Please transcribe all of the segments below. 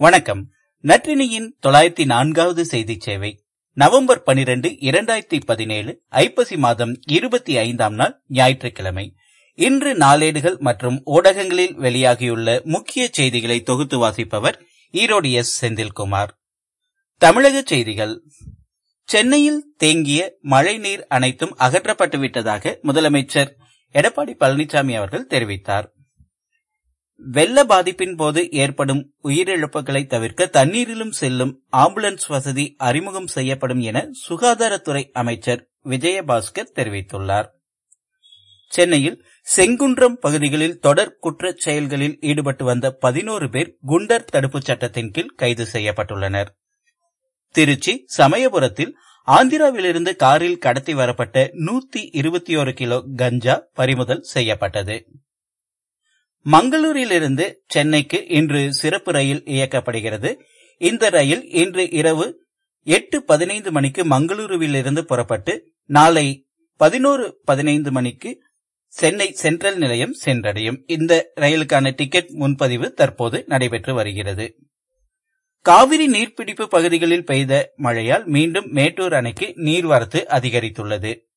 வணக்கம். நற்றினியின் தொள்ளாயிரத்தி நான்காவது செய்தி சேவை. நவம்பர் பனிரெண்டு இரண்டாயிரத்தி பதினேழு ஐப்பசி மாதம் இருபத்தி ஐந்தாம் நாள் ஞாயிற்றுக்கிழமை. இன்று நாளேடுகள் மற்றும் ஊடகங்களில் வெளியாகியுள்ள முக்கிய செய்திகளை தொகுத்து வாசிப்பவர் ஈரோடு எஸ். செந்தில்குமார். தமிழக செய்திகள். சென்னையில் தேங்கிய மழைநீர் அனைத்தும் அகற்றப்பட்டுவிட்டதாக முதலமைச்சர் எடப்பாடி பழனிசாமி அவர்கள் தெரிவித்தார். வெள்ள பாதிப்பின் போது ஏற்படும் உயிரிழப்புகளை தவிர்க்க தண்ணீரிலும் செல்லும் ஆம்புலன்ஸ் வசதி அறிமுகம் செய்யப்படும் என சுகாதாரத்துறை அமைச்சர் விஜயபாஸ்கர் தெரிவித்துள்ளார். சென்னையில் செங்குன்றம் பகுதிகளில் தொடர் குற்றச் செயல்களில் ஈடுபட்டு வந்த பதினோரு பேர் குண்டர் தடுப்புச் சட்டத்தின் கீழ் கைது செய்யப்பட்டுள்ளனர். திருச்சி சமயபுரத்தில் ஆந்திராவிலிருந்து காரில் கடத்தி வரப்பட்ட நூத்தி இருபத்தி ஒரு கிலோ கஞ்சா பறிமுதல் செய்யப்பட்டது. மங்களூரிலிருந்து சென்னைக்கு இன்று சிறப்பு ரயில் இயக்கப்படுகிறது. இந்த ரயில் இன்று இரவு எட்டு பதினைந்து மணிக்கு மங்களூருவிலிருந்து புறப்பட்டு நாளை பதினோரு பதினைந்து மணிக்கு சென்னை சென்ட்ரல் நிலையம் சென்றடையும். இந்த ரயிலுக்கான டிக்கெட் முன்பதிவு தற்போது நடைபெற்று வருகிறது. காவிரி நீர்பிடிப்பு பகுதிகளில் பெய்த மழையால் மீண்டும் மேட்டூர் அணைக்கு நீர்வரத்து அதிகரித்துள்ளது.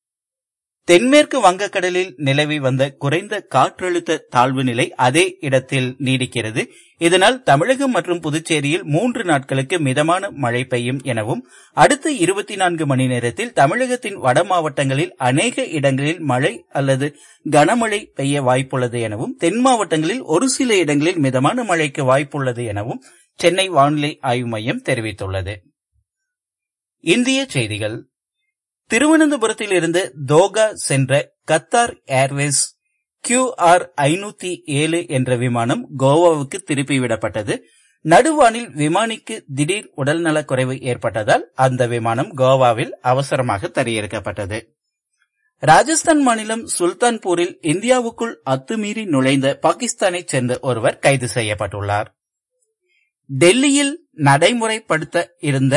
தென்மேற்கு வங்கக்கடலில் நிலவி வந்த குறைந்த காற்றழுத்த தாழ்வு நிலை அதே இடத்தில் நீடிக்கிறது. இதனால் தமிழகம் மற்றும் புதுச்சேரியில் மூன்று நாட்களுக்கு மிதமான மழை பெய்யும் எனவும் அடுத்த இருபத்தி நான்கு மணி நேரத்தில் தமிழகத்தின் வட மாவட்டங்களில் அநேக இடங்களில் மழை அல்லது கனமழை பெய்ய வாய்ப்புள்ளது எனவும் தென் மாவட்டங்களில் ஒரு சில இடங்களில் மிதமான மழைக்கு வாய்ப்புள்ளது எனவும் சென்னை வானிலை ஆய்வு மையம் தெரிவித்துள்ளது. இந்திய செய்திகள். திருவனந்தபுரத்தில் இருந்து தோகா சென்ற கத்தார் ஏர்வேஸ் கியூ ஆர் ஐநூத்தி ஏழு என்ற விமானம் கோவாவுக்கு திருப்பிவிடப்பட்டது நடுவானில் விமானிக்கு திடீர் உடல்நலக் குறைவு ஏற்பட்டதால் அந்த விமானம் கோவாவில் அவசரமாக தரையிறக்கப்பட்டது. ராஜஸ்தான் மாநிலம் சுல்தான்பூரில் இந்தியாவுக்குள் அத்துமீறி நுழைந்த பாகிஸ்தானைச் சேர்ந்த ஒருவர் கைது செய்யப்பட்டுள்ளார். டெல்லியில் நடைமுறைப்படுத்த இருந்த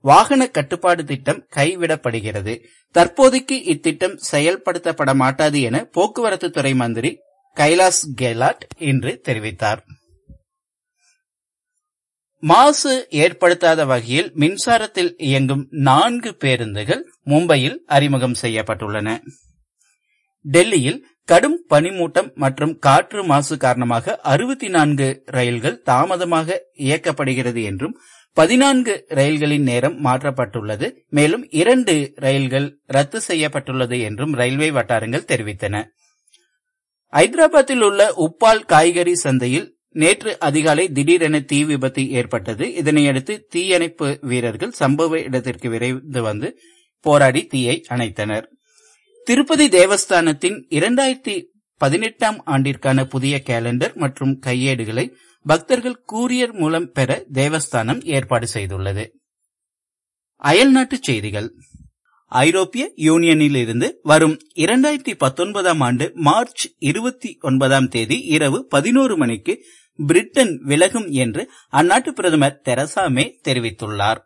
வாகன கட்டுப்பாடு திட்டம் கைவிடப்படுகிறது. தற்போதைக்கு இத்திட்டம் செயல்படுத்தப்பட மாட்டாது என போக்குவரத்து துறை மந்திரி கைலாஸ் கெலாட் இன்று தெரிவித்தார். மாசு ஏற்படுத்தாத வகையில் மின்சாரத்தில் இயங்கும் நான்கு பேருந்துகள் மும்பையில் அறிமுகம் செய்யப்பட்டுள்ளன. டெல்லியில் கடும் பனிமூட்டம் மற்றும் காற்று மாசு காரணமாக அறுபத்தி நான்கு ரயில்கள் தாமதமாக இயக்கப்படுகிறது என்றும் பதினான்கு ரயில்களின் நேரம் மாற்றப்பட்டுள்ளது. மேலும் இரண்டு ரயில்கள் ரத்து செய்யப்பட்டுள்ளது என்றும் ரயில்வே வட்டாரங்கள் தெரிவித்தன. ஐதராபாத்தில் உள்ள உப்பால் காய்கறி சந்தையில் நேற்று அதிகாலை திடீரென தீ விபத்து ஏற்பட்டது. இதனையடுத்து தீயணைப்பு வீரர்கள் சம்பவ இடத்திற்கு விரைந்து வந்து போராடி தீயை அணைத்தனர். திருப்பதி தேவஸ்தானத்தின் இரண்டாயிரத்தி பதினெட்டாம் ஆண்டிற்கான புதிய கேலண்டர் மற்றும் கையேடுகளை பக்தர்கள் கூரியர் மூலம் பெற தேவஸ்தானம் ஏற்பாடு செய்துள்ளது. அயல்நாட்டுச் செய்திகள். ஐரோப்பிய யூனியனில் இருந்து வரும் இரண்டாயிரத்தி பத்தொன்பதாம் ஆண்டு மார்ச் இருபத்தி ஒன்பதாம் தேதி இரவு பதினோரு மணிக்கு பிரிட்டன் விலகும் என்று அந்நாட்டு பிரதமர் தெரசா மே தெரிவித்துள்ளார்.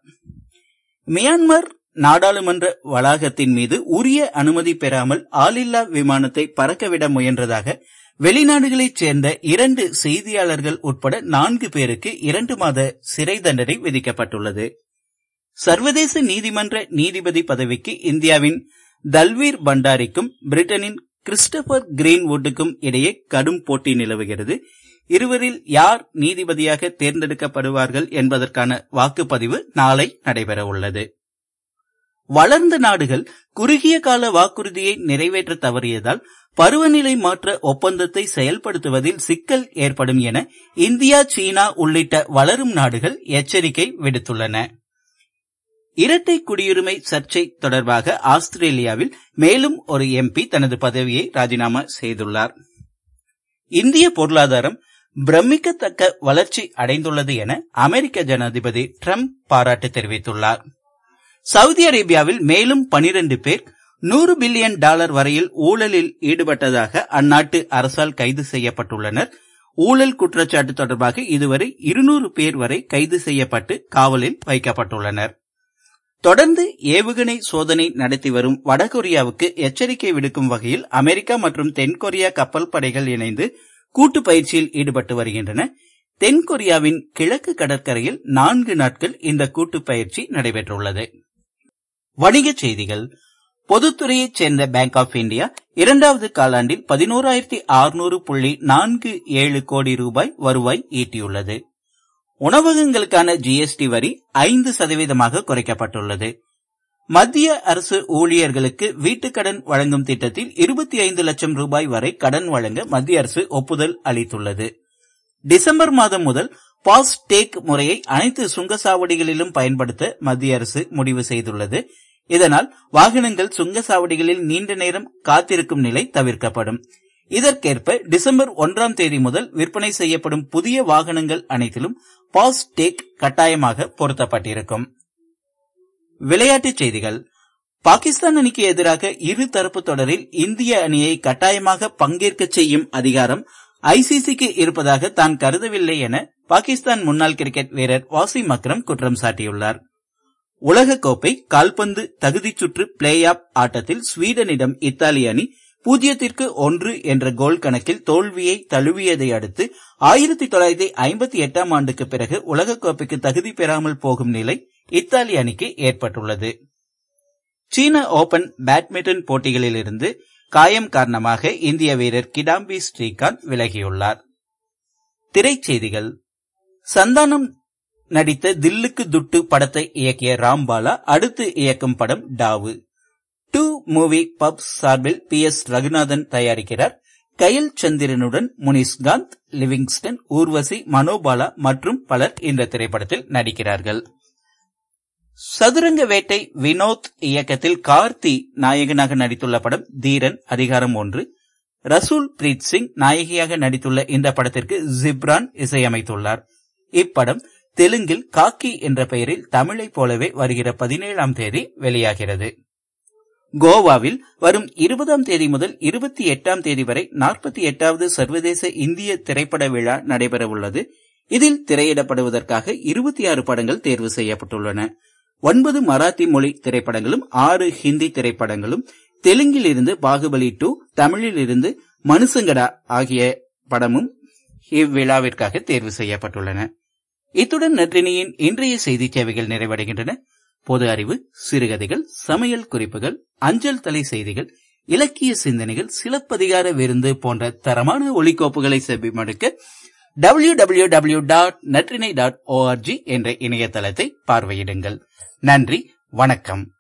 மியான்மர் நாடாளுமன்ற வளாகத்தின் மீது உரிய அனுமதி பெறாமல் ஆளில்லா விமானத்தை பறக்கவிட முயன்றதாக வெளிநாடுகளைச் சேர்ந்த இரண்டு செய்தியாளர்கள் உட்பட நான்கு பேருக்கு இரண்டு மாத சிறை தண்டனை விதிக்கப்பட்டுள்ளது. சர்வதேச நீதிமன்ற நீதிபதி பதவிக்கு இந்தியாவின் தல்வீர் பண்டாரிக்கும் பிரிட்டனின் கிறிஸ்டபர் கிரீன்வுட்டுக்கும் இடையே கடும் போட்டி நிலவுகிறது. இருவரில் யார் நீதிபதியாக தேர்ந்தெடுக்கப்படுவார்கள் என்பதற்கான வாக்குப்பதிவு நாளை நடைபெறவுள்ளது. வளர்ந்த நாடுகள் குறுகிய கால வாக்குறுதியை நிறைவேற்ற தவறியதால் பருவநிலை மாற்ற ஒப்பந்தத்தை செயல்படுத்துவதில் சிக்கல் ஏற்படும் என இந்தியா சீனா உள்ளிட்ட வளரும் நாடுகள் எச்சரிக்கை விடுத்துள்ளன. இரட்டை குடியுரிமை சர்ச்சை தொடர்பாக ஆஸ்திரேலியாவில் மேலும் ஒரு எம்பி தனது பதவியை ராஜினாமா செய்துள்ளார். இந்திய பொருளாதாரம் பிரமிக்கத்தக்க வளர்ச்சி அடைந்துள்ளது என அமெரிக்க ஜனாதிபதி டிரம்ப் பாராட்டு தெரிவித்துள்ளார். சவுதி அரேபியாவில் மேலும் பனிரண்டு பேர் நூறு பில்லியன் டாலர் வரையில் ஊழலில் ஈடுபட்டதாக அந்நாட்டு அரசால் கைது செய்யப்பட்டுள்ளனர். ஊழல் குற்றச்சாட்டு தொடர்பாக இதுவரை இருநூறு பேர் வரை கைது செய்யப்பட்டு காவலில் வைக்கப்பட்டுள்ளனர். தொடர்ந்து ஏவுகணை சோதனை நடத்தி வரும் வடகொரியாவுக்கு எச்சரிக்கை விடுக்கும் வகையில் அமெரிக்கா மற்றும் தென்கொரியா கப்பல் படைகள் இணைந்து கூட்டு பயிற்சியில் ஈடுபட்டு வருகின்றன. தென்கொரியாவின் கிழக்கு கடற்கரையில் நான்கு நாட்கள் இந்த கூட்டு பயிற்சி நடைபெற்றுள்ளது. வணிகச் செய்திகள். பொதுத்துறையைச் சேர்ந்த பேங்க் ஆப் இந்தியா இரண்டாவது காலாண்டில் பதினோராயிரத்தி அறுநூறு புள்ளி நான்கு ஏழு கோடி ரூபாய் வருவாய் ஈட்டியுள்ளது. உணவகங்களுக்கான ஜிஎஸ்டி வரி ஐந்து சதவீதமாக குறைக்கப்பட்டுள்ளது. மத்திய அரசு ஊழியர்களுக்கு வீட்டுக்கடன் வழங்கும் திட்டத்தில் இருபத்தி ஐந்து லட்சம் ரூபாய் வரை கடன் வழங்க மத்திய அரசு ஒப்புதல் அளித்துள்ளது. டிசம்பர் மாதம் முதல் பாஸ்டேக் முறையை அனைத்து சுங்கசாவடிகளிலும் பயன்படுத்த மத்திய அரசு முடிவு செய்துள்ளது. இதனால் வாகனங்கள் சுங்கசாவடிகளில் நீண்ட நேரம் காத்திருக்கும் நிலை தவிர்க்கப்படும். இதற்கேற்ப டிசம்பர் ஒன்றாம் தேதி முதல் விற்பனை செய்யப்படும் புதிய வாகனங்கள் அனைத்திலும் பாஸ்டேக் கட்டாயமாக பொருத்தப்பட்டிருக்கும். விளையாட்டுச் செய்திகள். பாகிஸ்தான் அணிக்கு எதிராக இரு தரப்பு தொடரில் இந்திய அணியை கட்டாயமாக பங்கேற்க செய்யும் அதிகாரம் ஐசிசிக்கு இருப்பதாக தான் கருதவில்லை என பாகிஸ்தான் முன்னாள் கிரிக்கெட் வீரர் வாசிம் அக்ரம் குற்றம் சாட்டியுள்ளார். உலகக்கோப்பை கால்பந்து தகுதிச் சுற்று பிளே ஆப் ஆட்டத்தில் ஸ்வீடனிடம் இத்தாலி அணி பூஜ்ஜியத்திற்கு ஒன்று என்ற கோல் கணக்கில் தோல்வியை தழுவியதை அடுத்து ஆயிரத்தி தொள்ளாயிரத்தி ஐம்பத்தி எட்டாம் ஆண்டுக்கு பிறகு உலகக்கோப்பைக்கு தகுதி பெறாமல் போகும் நிலை இத்தாலி அணிக்கு ஏற்பட்டுள்ளது. சீன ஓபன் பேட்மிண்டன் போட்டிகளிலிருந்து காயம் காரணமாக இந்திய வீரர் கிடாம்பி ஸ்ரீகாந்த் விலகியுள்ளார். திரைச்செய்திகள். சந்தானம் நடித்த தில்லுக்கு துட்டு படத்தை இயக்கிய ராம்பாலா அடுத்து இயக்கும் படம் டாவு. டூ மூவி பப் சார்பில் பி எஸ் ரகுநாதன் தயாரிக்கிறார். கயல் சந்திரனுடன் முனிஷ்காந்த் லிவிங்ஸ்டன் ஊர்வசி மனோபாலா மற்றும் பலர் இந்த திரைப்படத்தில் நடிக்கிறார்கள். சதுரங்க வேட்டை வினோத் இயக்கத்தில் கார்த்தி நாயகனாக நடித்துள்ள படம் தீரன் அதிகாரம் ஒன்று. ரசூல் பிரீத் சிங் நாயகியாக நடித்துள்ள இந்த படத்திற்கு ஜிப்ரான் இசையமைத்துள்ளார். இப்படம் தெலுங்கில் காக்கி என்ற பெயரில் தமிழைப் போலவே வருகிற பதினேழாம் தேதி வெளியாகிறது. கோவாவில் வரும் இருபதாம் தேதி முதல் இருபத்தி எட்டாம் தேதி வரை நாற்பத்தி எட்டாவது சர்வதேச இந்திய திரைப்பட விழா நடைபெறவுள்ளது. இதில் திரையிடப்படுவதற்காக இருபத்தி ஆறு படங்கள் தேர்வு செய்யப்பட்டுள்ளன. ஒன்பது மராத்தி மொழி திரைப்படங்களும் ஆறு ஹிந்தி திரைப்படங்களும் தெலுங்கில் இருந்து பாகுபலி டூ தமிழில் இருந்து மனுசங்கடா ஆகிய படமும் இவ்விழாவிற்காக தேர்வு செய்யப்பட்டுள்ளன. இத்துடன் நற்றினியின் இன்றைய செய்தி சேவைகள் நிறைவடைகின்றன. பொது அறிவு சிறுகதைகள் சமையல் குறிப்புகள் அஞ்சல் தலை செய்திகள் இலக்கிய சிந்தனைகள் சிலப்பதிகார விருந்து போன்ற தரமான ஒலிக்கோப்புகளை செவிமடுக்க W W W dot Natrinai dot O R G என்ற இணையதளத்தை பார்வையிடுங்கள். நன்றி வணக்கம்.